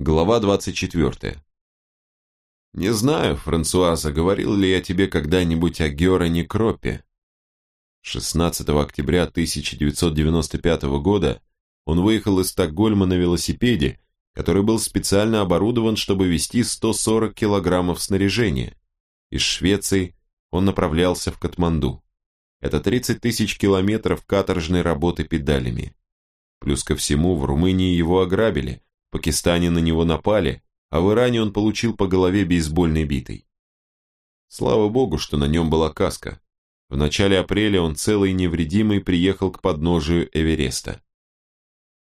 Глава 24. Не знаю, Франсуаза, говорил ли я тебе когда-нибудь о Героне Кропе. 16 октября 1995 года он выехал из Стокгольма на велосипеде, который был специально оборудован, чтобы вести 140 килограммов снаряжения. Из Швеции он направлялся в Катманду. Это 30 тысяч километров каторжной работы педалями. Плюс ко всему, в Румынии его ограбили, Пакистане на него напали, а в Иране он получил по голове бейсбольной битой. Слава богу, что на нем была каска. В начале апреля он целый и невредимый приехал к подножию Эвереста.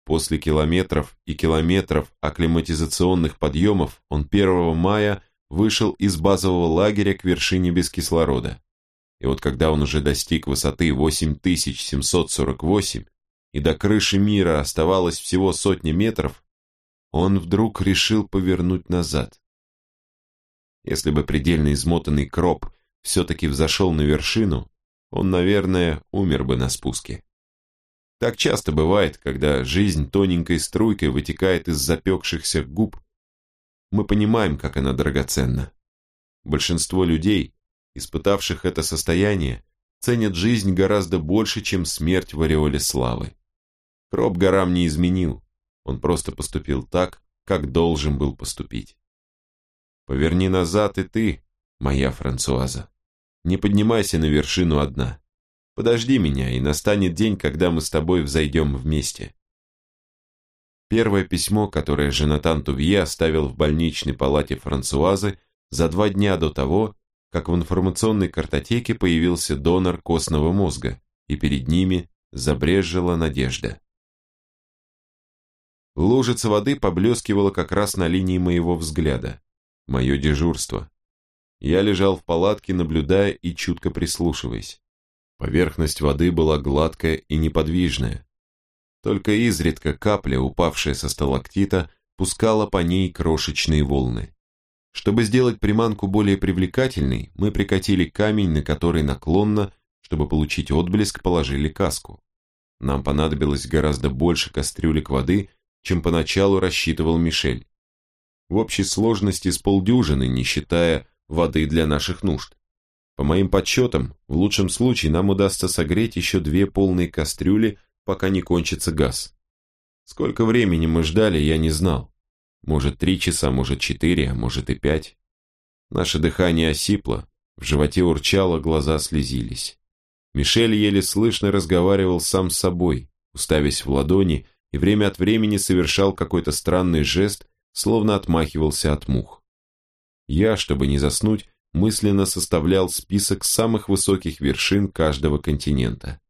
После километров и километров акклиматизационных подъемов он 1 мая вышел из базового лагеря к вершине без кислорода. И вот когда он уже достиг высоты 8748 и до крыши мира оставалось всего сотни метров, он вдруг решил повернуть назад. Если бы предельно измотанный Кроп все-таки взошел на вершину, он, наверное, умер бы на спуске. Так часто бывает, когда жизнь тоненькой струйкой вытекает из запекшихся губ. Мы понимаем, как она драгоценна. Большинство людей, испытавших это состояние, ценят жизнь гораздо больше, чем смерть в ореоле славы. Кроп горам не изменил, он просто поступил так, как должен был поступить. Поверни назад и ты, моя Франсуаза. Не поднимайся на вершину одна. Подожди меня, и настанет день, когда мы с тобой взойдем вместе. Первое письмо, которое Женатан Тувье оставил в больничной палате Франсуазы за два дня до того, как в информационной картотеке появился донор костного мозга, и перед ними забрежила надежда. Лужица воды поблескивала как раз на линии моего взгляда. Мое дежурство. Я лежал в палатке, наблюдая и чутко прислушиваясь. Поверхность воды была гладкая и неподвижная. Только изредка капля, упавшая со сталактита, пускала по ней крошечные волны. Чтобы сделать приманку более привлекательной, мы прикатили камень, на который наклонно, чтобы получить отблеск, положили каску. Нам понадобилось гораздо больше кастрюлек воды, чем поначалу рассчитывал Мишель. В общей сложности с полдюжины, не считая воды для наших нужд. По моим подсчетам, в лучшем случае нам удастся согреть еще две полные кастрюли, пока не кончится газ. Сколько времени мы ждали, я не знал. Может три часа, может четыре, а может и пять. Наше дыхание осипло, в животе урчало, глаза слезились. Мишель еле слышно разговаривал сам с собой, уставясь в ладони и время от времени совершал какой-то странный жест, словно отмахивался от мух. Я, чтобы не заснуть, мысленно составлял список самых высоких вершин каждого континента.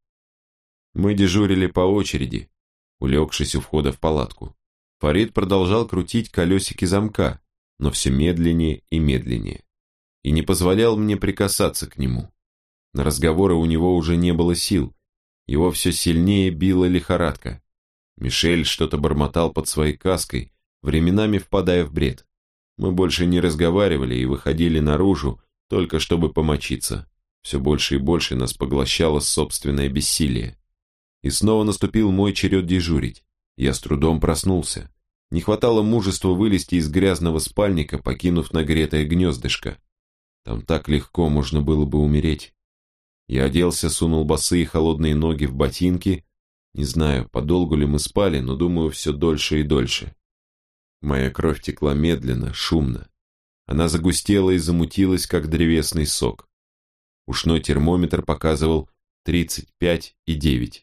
Мы дежурили по очереди, улегшись у входа в палатку. Фарид продолжал крутить колесики замка, но все медленнее и медленнее, и не позволял мне прикасаться к нему. На разговоры у него уже не было сил, его все сильнее била лихорадка. Мишель что-то бормотал под своей каской, временами впадая в бред. Мы больше не разговаривали и выходили наружу, только чтобы помочиться. Все больше и больше нас поглощало собственное бессилие. И снова наступил мой черед дежурить. Я с трудом проснулся. Не хватало мужества вылезти из грязного спальника, покинув нагретое гнездышко. Там так легко можно было бы умереть. Я оделся, сунул босые холодные ноги в ботинки не знаю, подолгу ли мы спали, но думаю, все дольше и дольше. Моя кровь текла медленно, шумно. Она загустела и замутилась, как древесный сок. Ушной термометр показывал 35,9.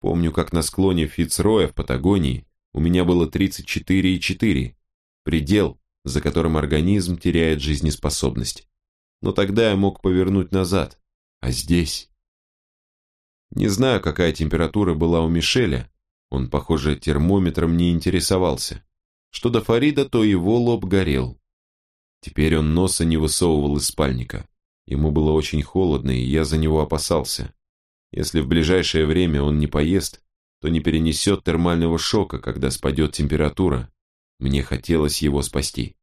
Помню, как на склоне Фицроя в Патагонии у меня было 34,4, предел, за которым организм теряет жизнеспособность. Но тогда я мог повернуть назад, а здесь... Не знаю, какая температура была у Мишеля, он, похоже, термометром не интересовался. Что до Фарида, то его лоб горел. Теперь он носа не высовывал из спальника. Ему было очень холодно, и я за него опасался. Если в ближайшее время он не поест, то не перенесет термального шока, когда спадет температура. Мне хотелось его спасти.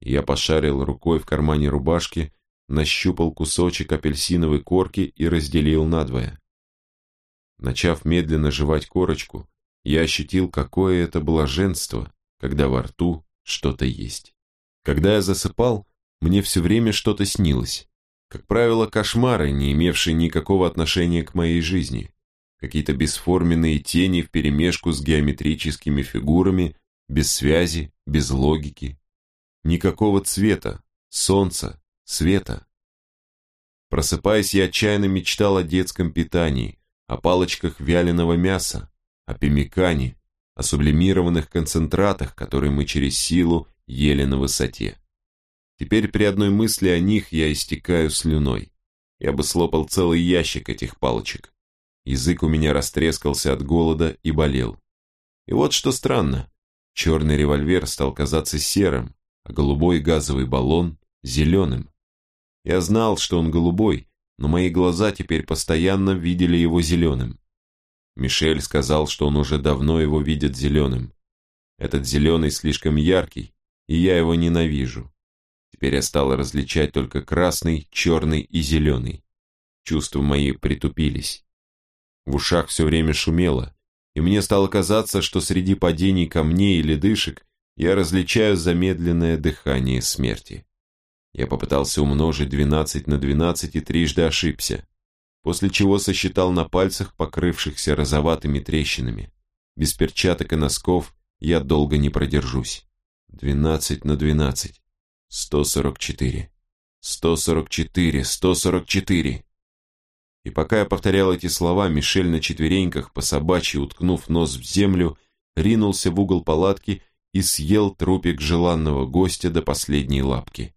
Я пошарил рукой в кармане рубашки, нащупал кусочек апельсиновой корки и разделил надвое. Начав медленно жевать корочку, я ощутил, какое это блаженство когда во рту что-то есть. Когда я засыпал, мне все время что-то снилось. Как правило, кошмары, не имевшие никакого отношения к моей жизни. Какие-то бесформенные тени вперемешку с геометрическими фигурами, без связи, без логики. Никакого цвета, солнца, света. Просыпаясь, я отчаянно мечтал о детском питании, о палочках вяленого мяса, о пемикане, о сублимированных концентратах, которые мы через силу ели на высоте. Теперь при одной мысли о них я истекаю слюной. Я бы слопал целый ящик этих палочек. Язык у меня растрескался от голода и болел. И вот что странно. Черный револьвер стал казаться серым, а голубой газовый баллон – зеленым. Я знал, что он голубой, но мои глаза теперь постоянно видели его зеленым. Мишель сказал, что он уже давно его видит зеленым. Этот зеленый слишком яркий, и я его ненавижу. Теперь я стал различать только красный, черный и зеленый. Чувства мои притупились. В ушах все время шумело, и мне стало казаться, что среди падений камней и ледышек я различаю замедленное дыхание смерти. Я попытался умножить 12 на 12 и трижды ошибся, после чего сосчитал на пальцах, покрывшихся розоватыми трещинами. Без перчаток и носков я долго не продержусь. 12 на 12. 144. 144, 144. И пока я повторял эти слова, Мишель на четвереньках, по собачьи уткнув нос в землю, ринулся в угол палатки и съел трупик желанного гостя до последней лапки.